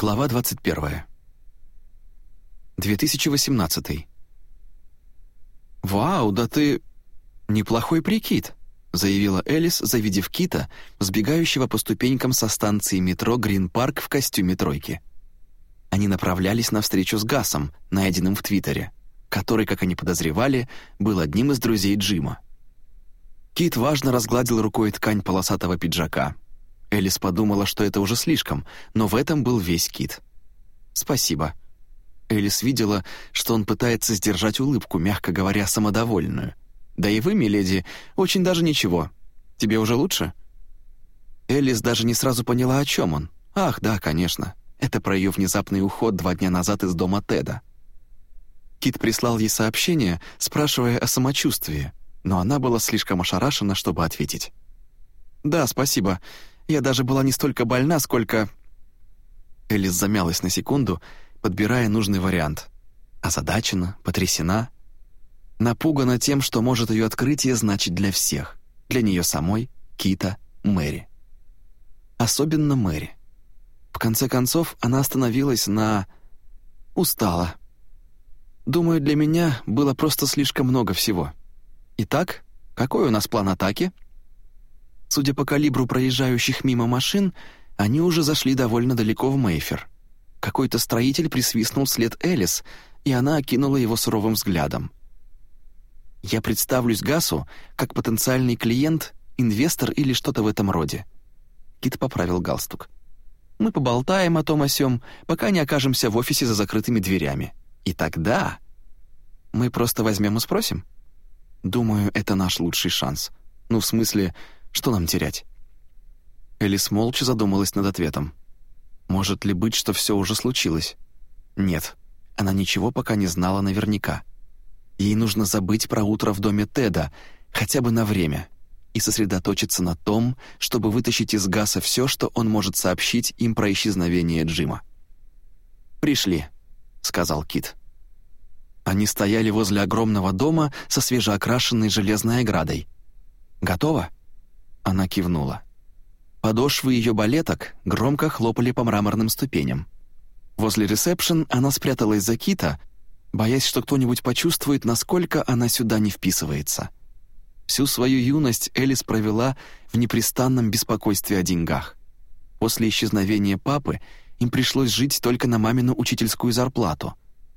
Глава 21. 2018. «Вау, да ты... неплохой прикид», — заявила Элис, завидев Кита, сбегающего по ступенькам со станции метро Грин-парк в костюме тройки. Они направлялись на встречу с Гасом, найденным в Твиттере, который, как они подозревали, был одним из друзей Джима. Кит важно разгладил рукой ткань полосатого пиджака. Элис подумала, что это уже слишком, но в этом был весь Кит. «Спасибо», Элис видела, что он пытается сдержать улыбку, мягко говоря, самодовольную. «Да и вы, миледи, очень даже ничего. Тебе уже лучше?» Элис даже не сразу поняла, о чем он. «Ах, да, конечно. Это про ее внезапный уход два дня назад из дома Теда». Кит прислал ей сообщение, спрашивая о самочувствии, но она была слишком ошарашена, чтобы ответить. «Да, спасибо. Я даже была не столько больна, сколько...» Элис замялась на секунду, подбирая нужный вариант. Озадачена, потрясена, напугана тем, что может ее открытие значить для всех. Для нее самой, Кита, Мэри. Особенно Мэри. В конце концов, она остановилась на... устала. Думаю, для меня было просто слишком много всего. Итак, какой у нас план атаки? Судя по калибру проезжающих мимо машин, они уже зашли довольно далеко в Мейфер — какой-то строитель присвистнул след Элис, и она окинула его суровым взглядом. «Я представлюсь Гасу как потенциальный клиент, инвестор или что-то в этом роде». Кит поправил галстук. «Мы поболтаем о том о сём, пока не окажемся в офисе за закрытыми дверями. И тогда...» «Мы просто возьмем и спросим?» «Думаю, это наш лучший шанс. Ну, в смысле, что нам терять?» Элис молча задумалась над ответом. Может ли быть, что все уже случилось? Нет, она ничего пока не знала наверняка. Ей нужно забыть про утро в доме Теда, хотя бы на время, и сосредоточиться на том, чтобы вытащить из Гаса все, что он может сообщить им про исчезновение Джима. «Пришли», — сказал Кит. Они стояли возле огромного дома со свежеокрашенной железной оградой. «Готово?» Она кивнула. Подошвы ее балеток громко хлопали по мраморным ступеням. Возле ресепшн она спряталась за кита, боясь, что кто-нибудь почувствует, насколько она сюда не вписывается. Всю свою юность Элис провела в непрестанном беспокойстве о деньгах. После исчезновения папы им пришлось жить только на мамину учительскую зарплату.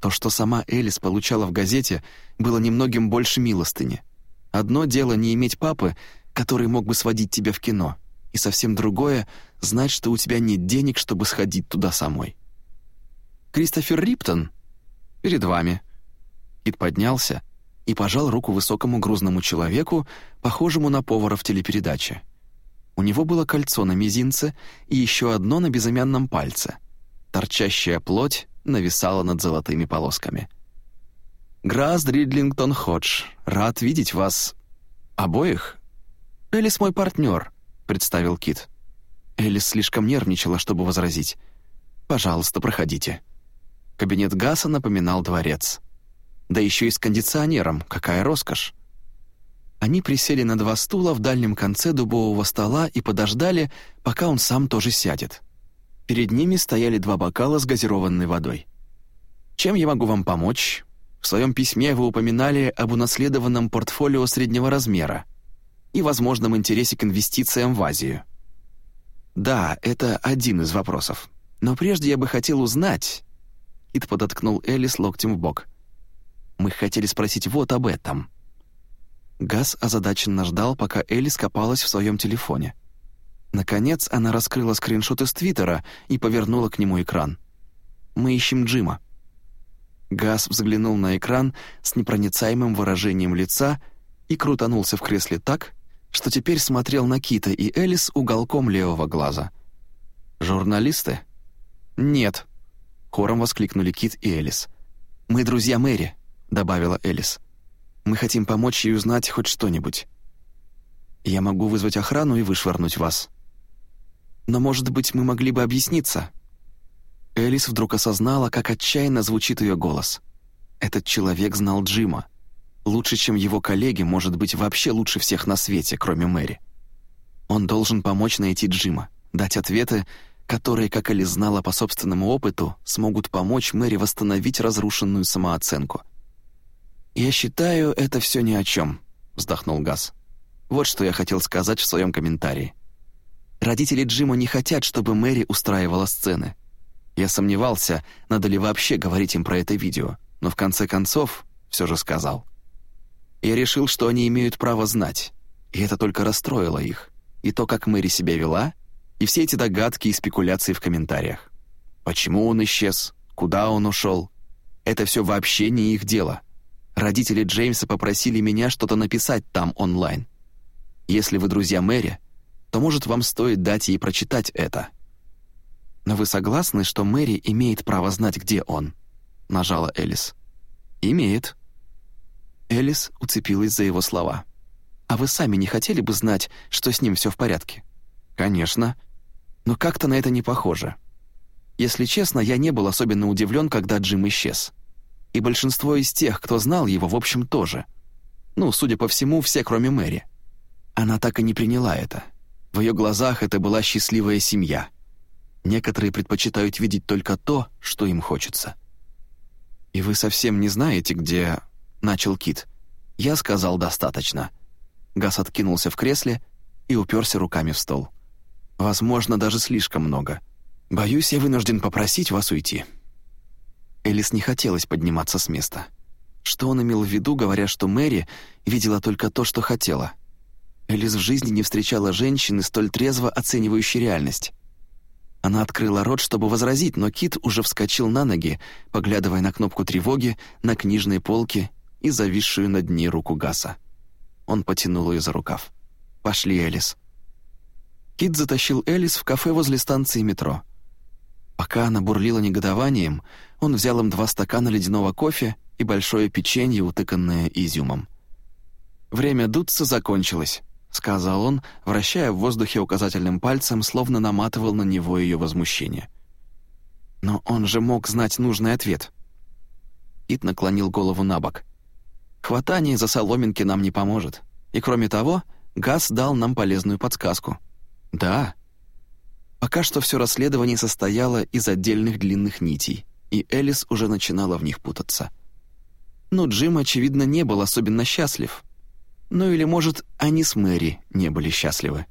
То, что сама Элис получала в газете, было немногим больше милостыни. Одно дело не иметь папы, который мог бы сводить тебя в кино — и совсем другое — знать, что у тебя нет денег, чтобы сходить туда самой. «Кристофер Риптон? Перед вами». Кит поднялся и пожал руку высокому грузному человеку, похожему на повара в телепередаче. У него было кольцо на мизинце и еще одно на безымянном пальце. Торчащая плоть нависала над золотыми полосками. «Грасс Дридлингтон Ходж, рад видеть вас обоих. Элис мой партнер, представил Кит. Элис слишком нервничала, чтобы возразить. «Пожалуйста, проходите». Кабинет Гаса напоминал дворец. Да еще и с кондиционером, какая роскошь. Они присели на два стула в дальнем конце дубового стола и подождали, пока он сам тоже сядет. Перед ними стояли два бокала с газированной водой. «Чем я могу вам помочь?» В своем письме вы упоминали об унаследованном портфолио среднего размера и возможном интересе к инвестициям в Азию. Да, это один из вопросов. Но прежде я бы хотел узнать... Кит подоткнул Элис локтем в бок. Мы хотели спросить вот об этом. Газ озадаченно ждал, пока Элис копалась в своем телефоне. Наконец она раскрыла скриншот из Твиттера и повернула к нему экран. «Мы ищем Джима». Газ взглянул на экран с непроницаемым выражением лица и крутанулся в кресле так, что теперь смотрел на Кита и Элис уголком левого глаза. «Журналисты?» «Нет», — хором воскликнули Кит и Элис. «Мы друзья Мэри», — добавила Элис. «Мы хотим помочь ей узнать хоть что-нибудь. Я могу вызвать охрану и вышвырнуть вас. Но, может быть, мы могли бы объясниться?» Элис вдруг осознала, как отчаянно звучит ее голос. Этот человек знал Джима. Лучше, чем его коллеги, может быть, вообще лучше всех на свете, кроме Мэри. Он должен помочь найти Джима, дать ответы, которые, как Элли знала по собственному опыту, смогут помочь Мэри восстановить разрушенную самооценку. «Я считаю, это все ни о чем», — вздохнул Газ. «Вот что я хотел сказать в своем комментарии. Родители Джима не хотят, чтобы Мэри устраивала сцены. Я сомневался, надо ли вообще говорить им про это видео, но в конце концов все же сказал. Я решил, что они имеют право знать, и это только расстроило их. И то, как Мэри себя вела, и все эти догадки и спекуляции в комментариях. Почему он исчез? Куда он ушел? Это все вообще не их дело. Родители Джеймса попросили меня что-то написать там онлайн. Если вы друзья Мэри, то, может, вам стоит дать ей прочитать это. Но вы согласны, что Мэри имеет право знать, где он?» — нажала Элис. «Имеет». Элис уцепилась за его слова. «А вы сами не хотели бы знать, что с ним все в порядке?» «Конечно. Но как-то на это не похоже. Если честно, я не был особенно удивлен, когда Джим исчез. И большинство из тех, кто знал его, в общем, тоже. Ну, судя по всему, все, кроме Мэри. Она так и не приняла это. В ее глазах это была счастливая семья. Некоторые предпочитают видеть только то, что им хочется. «И вы совсем не знаете, где...» — начал Кит. Я сказал «достаточно». Газ откинулся в кресле и уперся руками в стол. «Возможно, даже слишком много. Боюсь, я вынужден попросить вас уйти». Элис не хотелось подниматься с места. Что он имел в виду, говоря, что Мэри видела только то, что хотела — Элис в жизни не встречала женщины, столь трезво оценивающей реальность. Она открыла рот, чтобы возразить, но Кит уже вскочил на ноги, поглядывая на кнопку тревоги, на книжные полки и зависшую над ней руку Гаса. Он потянул ее за рукав. «Пошли, Элис». Кит затащил Элис в кафе возле станции метро. Пока она бурлила негодованием, он взял им два стакана ледяного кофе и большое печенье, утыканное изюмом. Время дуться закончилось. — сказал он, вращая в воздухе указательным пальцем, словно наматывал на него ее возмущение. «Но он же мог знать нужный ответ». Ит наклонил голову на бок. «Хватание за соломинки нам не поможет. И кроме того, Газ дал нам полезную подсказку». «Да». Пока что все расследование состояло из отдельных длинных нитей, и Элис уже начинала в них путаться. Но Джим, очевидно, не был особенно счастлив — ну или, может, они с Мэри не были счастливы.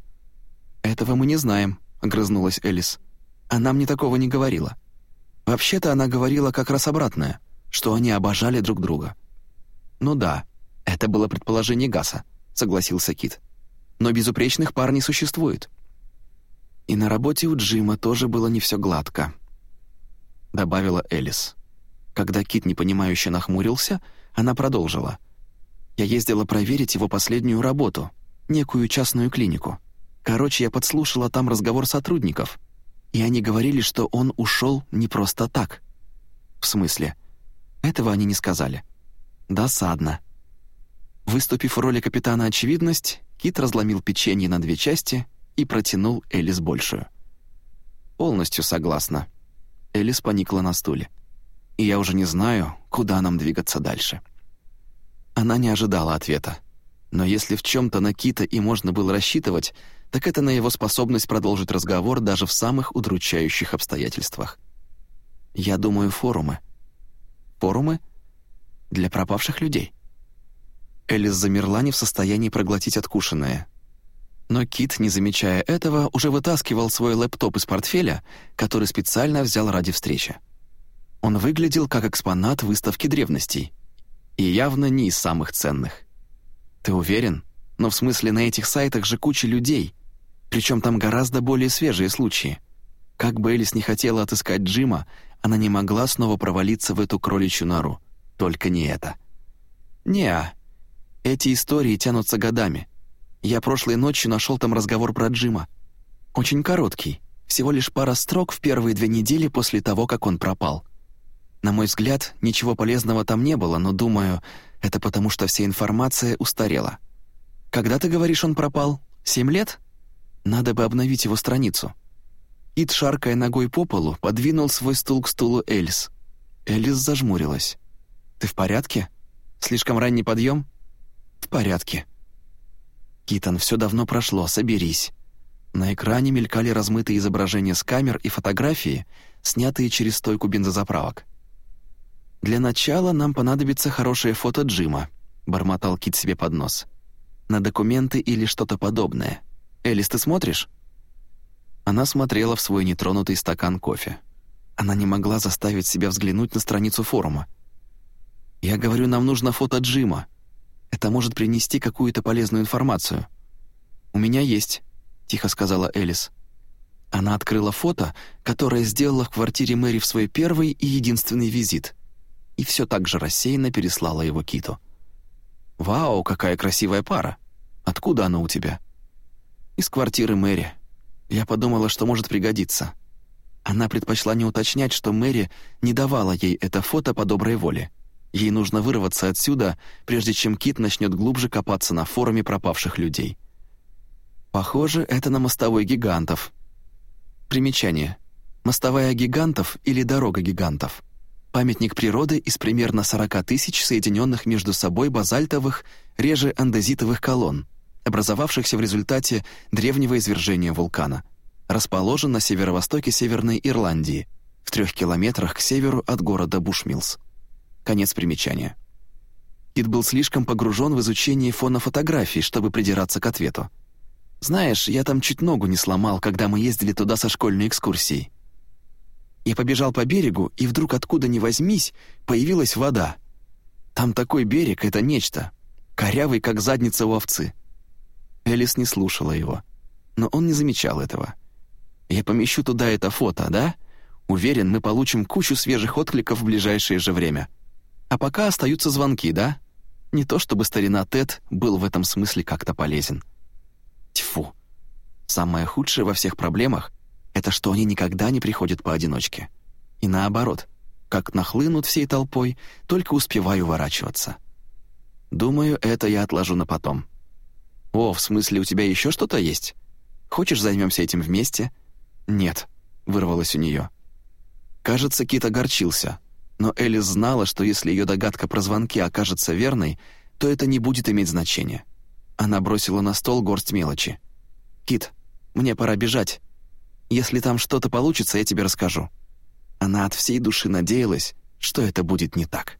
«Этого мы не знаем», — огрызнулась Элис. «Она мне такого не говорила. Вообще-то она говорила как раз обратное, что они обожали друг друга». «Ну да, это было предположение Гаса», — согласился Кит. «Но безупречных пар не существует». «И на работе у Джима тоже было не все гладко», — добавила Элис. Когда Кит непонимающе нахмурился, она продолжила — я ездила проверить его последнюю работу, некую частную клинику. Короче, я подслушала там разговор сотрудников, и они говорили, что он ушел не просто так. В смысле? Этого они не сказали. Досадно. Выступив в роли капитана «Очевидность», Кит разломил печенье на две части и протянул Элис большую. «Полностью согласна». Элис поникла на стуле. «И я уже не знаю, куда нам двигаться дальше». Она не ожидала ответа. Но если в чем-то на Кита и можно было рассчитывать, так это на его способность продолжить разговор даже в самых удручающих обстоятельствах. Я думаю, форумы. Форумы? Для пропавших людей. Элис замерла не в состоянии проглотить откушенное. Но Кит, не замечая этого, уже вытаскивал свой лэптоп из портфеля, который специально взял ради встречи. Он выглядел как экспонат выставки древностей — и явно не из самых ценных. Ты уверен? Но в смысле на этих сайтах же куча людей, причем там гораздо более свежие случаи. Как бы Элис не хотела отыскать Джима, она не могла снова провалиться в эту кроличью нору. Только не это. Неа. Эти истории тянутся годами. Я прошлой ночью нашел там разговор про Джима. Очень короткий, всего лишь пара строк в первые две недели после того, как он пропал. На мой взгляд, ничего полезного там не было, но, думаю, это потому, что вся информация устарела. Когда ты говоришь, он пропал? Семь лет? Надо бы обновить его страницу. Ид, шаркая ногой по полу, подвинул свой стул к стулу Эльс. Элис зажмурилась. «Ты в порядке? Слишком ранний подъем?» «В порядке». «Китон, все давно прошло, соберись». На экране мелькали размытые изображения с камер и фотографии, снятые через стойку бензозаправок. «Для начала нам понадобится хорошее фото Джима», — бормотал Кит себе под нос. «На документы или что-то подобное. Элис, ты смотришь?» Она смотрела в свой нетронутый стакан кофе. Она не могла заставить себя взглянуть на страницу форума. «Я говорю, нам нужно фото Джима. Это может принести какую-то полезную информацию». «У меня есть», — тихо сказала Элис. Она открыла фото, которое сделала в квартире Мэри в свой первый и единственный визит, и все так же рассеянно переслала его Киту. «Вау, какая красивая пара! Откуда она у тебя?» «Из квартиры Мэри. Я подумала, что может пригодиться». Она предпочла не уточнять, что Мэри не давала ей это фото по доброй воле. Ей нужно вырваться отсюда, прежде чем Кит начнет глубже копаться на форуме пропавших людей. Похоже, это на мостовой гигантов. Примечание. Мостовая гигантов или дорога гигантов. Памятник природы из примерно 40 тысяч соединенных между собой базальтовых, реже андезитовых колонн, образовавшихся в результате древнего извержения вулкана. Расположен на северо-востоке Северной Ирландии, в трех километрах к северу от города Бушмилс. Конец примечания. Кит был слишком погружен в изучение фона фотографий, чтобы придираться к ответу. «Знаешь, я там чуть ногу не сломал, когда мы ездили туда со школьной экскурсией. Я побежал по берегу, и вдруг откуда ни возьмись, появилась вода. Там такой берег — это нечто. Корявый, как задница у овцы». Элис не слушала его, но он не замечал этого. «Я помещу туда это фото, да? Уверен, мы получим кучу свежих откликов в ближайшее же время». А пока остаются звонки, да? Не то чтобы старина Тед был в этом смысле как-то полезен. Тьфу. Самое худшее во всех проблемах — это что они никогда не приходят поодиночке. И наоборот, как нахлынут всей толпой, только успеваю уворачиваться. Думаю, это я отложу на потом. О, в смысле, у тебя еще что-то есть? Хочешь, займемся этим вместе? Нет, вырвалось у нее. Кажется, Кит огорчился — но Элис знала, что если ее догадка про звонки окажется верной, то это не будет иметь значения. Она бросила на стол горсть мелочи. «Кит, мне пора бежать. Если там что-то получится, я тебе расскажу». Она от всей души надеялась, что это будет не так.